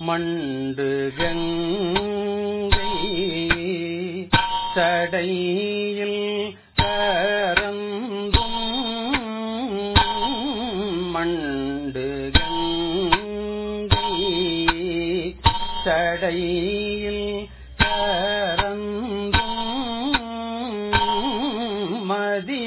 மண்டு கங்கை சடையில் கரந்தும் மண்டு கங்கை சடையில் கரந்தும் மதி